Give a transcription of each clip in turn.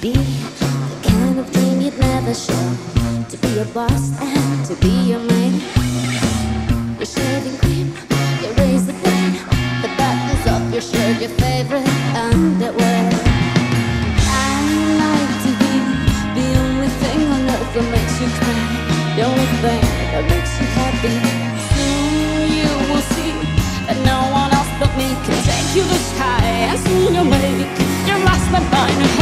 girl to be your boss and to be your man. Your shaving cream, your razor blade, the buttons of your shirt, your favorite underwear. I like to be the only thing on earth that makes you cry, the only thing that makes you happy. Soon you will see that no one else but me can take you this high, and soon you'll make your last my mind.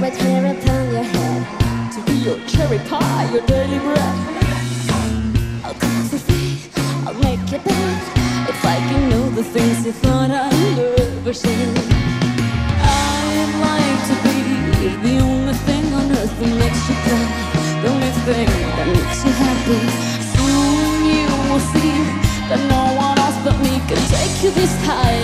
The first hair upon your head, to be your cherry pie, your daily bread. I'll cook for free, I'll make it bad if I can know the things you thought I never said. I'd like to be the only thing on earth that makes you cry, the only thing that makes you happy. Soon you will see that no one else but me can take you this high,